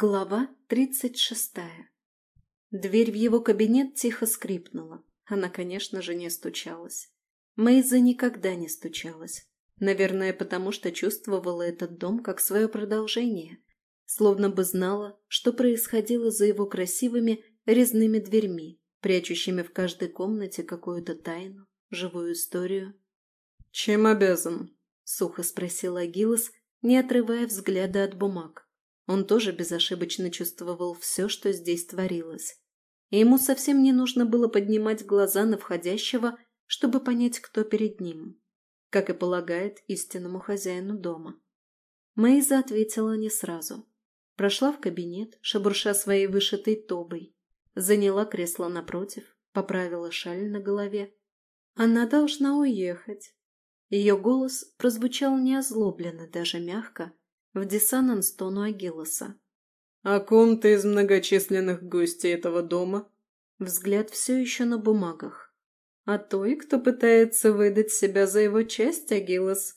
Глава тридцать шестая. Дверь в его кабинет тихо скрипнула. Она, конечно же, не стучалась. Мейза никогда не стучалась. Наверное, потому что чувствовала этот дом как свое продолжение. Словно бы знала, что происходило за его красивыми резными дверьми, прячущими в каждой комнате какую-то тайну, живую историю. «Чем обязан?» — сухо спросил Агилос, не отрывая взгляда от бумаг. Он тоже безошибочно чувствовал все, что здесь творилось. И ему совсем не нужно было поднимать глаза на входящего, чтобы понять, кто перед ним. Как и полагает истинному хозяину дома. Мейза ответила не сразу. Прошла в кабинет, шебурша своей вышитой тобой. Заняла кресло напротив, поправила шаль на голове. Она должна уехать. Ее голос прозвучал неозлобленно, даже мягко, в диссонанс тону Агилоса. «О ком ты из многочисленных гостей этого дома?» Взгляд все еще на бумагах. «А той, кто пытается выдать себя за его часть, Агилос.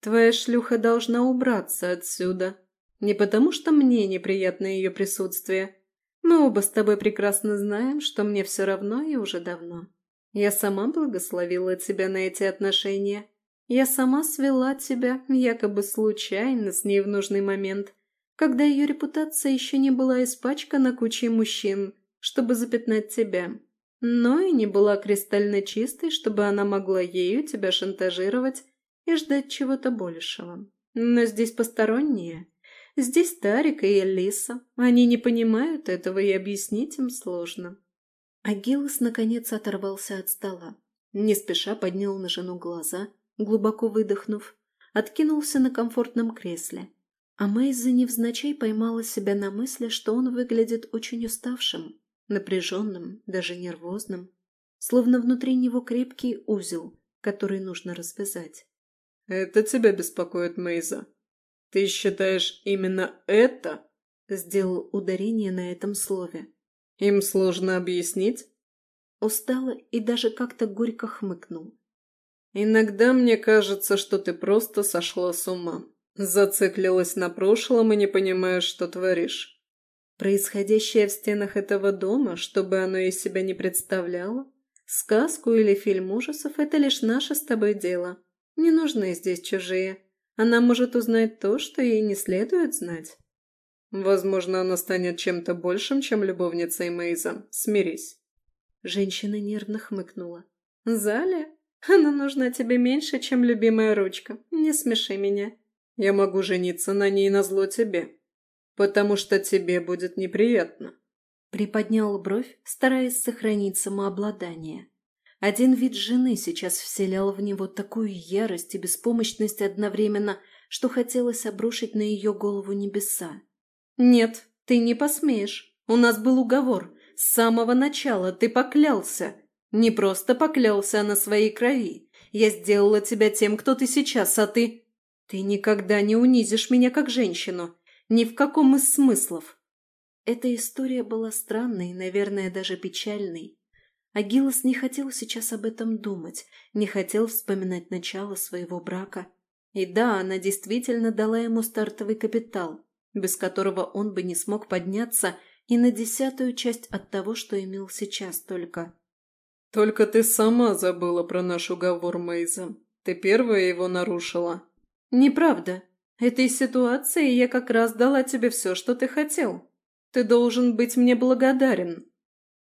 Твоя шлюха должна убраться отсюда. Не потому, что мне неприятно ее присутствие. Мы оба с тобой прекрасно знаем, что мне все равно и уже давно. Я сама благословила тебя на эти отношения. Я сама свела тебя, якобы случайно, с ней в нужный момент, когда ее репутация еще не была испачкана кучей мужчин, чтобы запятнать тебя. Но и не была кристально чистой, чтобы она могла ею тебя шантажировать и ждать чего-то большего. Но здесь посторонние. Здесь Тарик и Элиса. Они не понимают этого, и объяснить им сложно. Агилос наконец оторвался от стола. Не спеша поднял на жену глаза – глубоко выдохнув, откинулся на комфортном кресле. А Мэйза невзначай поймала себя на мысли, что он выглядит очень уставшим, напряженным, даже нервозным, словно внутри него крепкий узел, который нужно развязать. «Это тебя беспокоит, Мейза? Ты считаешь именно это?» Сделал ударение на этом слове. «Им сложно объяснить?» Устало и даже как-то горько хмыкнул. «Иногда мне кажется, что ты просто сошла с ума. Зациклилась на прошлом и не понимаешь, что творишь. Происходящее в стенах этого дома, чтобы оно из себя не представляло, сказку или фильм ужасов – это лишь наше с тобой дело. Не нужны здесь чужие. Она может узнать то, что ей не следует знать». «Возможно, она станет чем-то большим, чем любовницей Мейза. Смирись». Женщина нервно хмыкнула. «Заля, она нужна тебе меньше, чем любимая ручка. Не смеши меня. Я могу жениться на ней на зло тебе, потому что тебе будет неприятно. Приподнял бровь, стараясь сохранить самообладание. Один вид жены сейчас вселял в него такую ярость и беспомощность одновременно, что хотелось обрушить на ее голову небеса. «Нет, ты не посмеешь. У нас был уговор. С самого начала ты поклялся. Не просто поклялся на своей крови. Я сделала тебя тем, кто ты сейчас, а ты... Ты никогда не унизишь меня как женщину. Ни в каком из смыслов. Эта история была странной, наверное, даже печальной. Агилос не хотел сейчас об этом думать, не хотел вспоминать начало своего брака. И да, она действительно дала ему стартовый капитал, без которого он бы не смог подняться и на десятую часть от того, что имел сейчас только. «Только ты сама забыла про наш уговор, Мейза. Ты первая его нарушила». «Неправда. Этой ситуации я как раз дала тебе все, что ты хотел. Ты должен быть мне благодарен».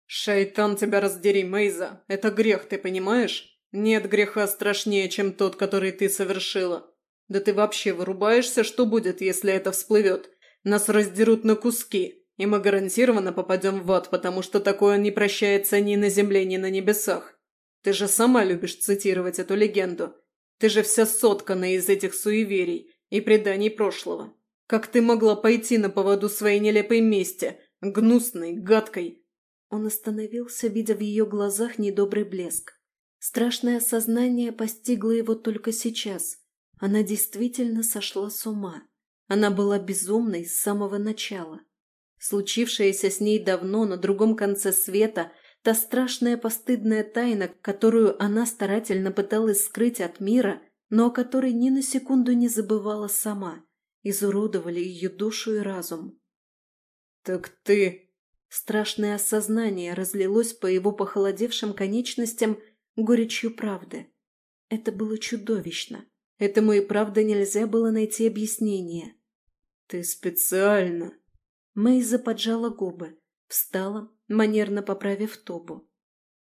«Шайтан тебя раздери, Мейза. Это грех, ты понимаешь? Нет греха страшнее, чем тот, который ты совершила. Да ты вообще вырубаешься, что будет, если это всплывет? Нас раздерут на куски. И мы гарантированно попадем в ад, потому что такое не прощается ни на земле, ни на небесах. Ты же сама любишь цитировать эту легенду. Ты же вся соткана из этих суеверий и преданий прошлого. Как ты могла пойти на поводу своей нелепой мести, гнусной, гадкой?» Он остановился, видя в ее глазах недобрый блеск. Страшное осознание постигло его только сейчас. Она действительно сошла с ума. Она была безумной с самого начала. Случившееся с ней давно на другом конце света, та страшная постыдная тайна, которую она старательно пыталась скрыть от мира, но о которой ни на секунду не забывала сама, изуродовали ее душу и разум. Так ты...» Страшное осознание разлилось по его похолодевшим конечностям горечью правды. Это было чудовищно. Этому и правда нельзя было найти объяснение. «Ты специально...» Мейза поджала губы, встала, манерно поправив тобу.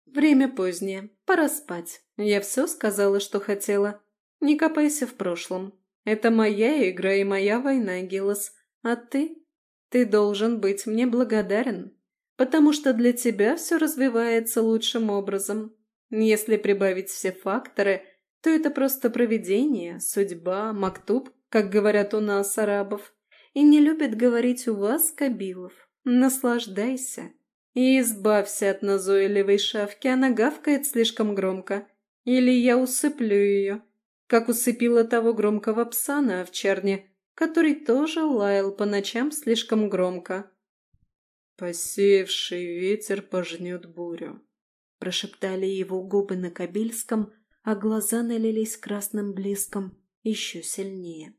«Время позднее, пора спать. Я все сказала, что хотела. Не копайся в прошлом. Это моя игра и моя война, Гиллас. А ты? Ты должен быть мне благодарен, потому что для тебя все развивается лучшим образом. Если прибавить все факторы, то это просто провидение, судьба, мактуб, как говорят у нас, арабов. И не любят говорить у вас, Кабилов. Наслаждайся. И избавься от назойливой шавки, она гавкает слишком громко. Или я усыплю ее, как усыпила того громкого пса на овчарне, который тоже лаял по ночам слишком громко. «Посеявший ветер пожнет бурю», — прошептали его губы на кабильском, а глаза налились красным блеском еще сильнее.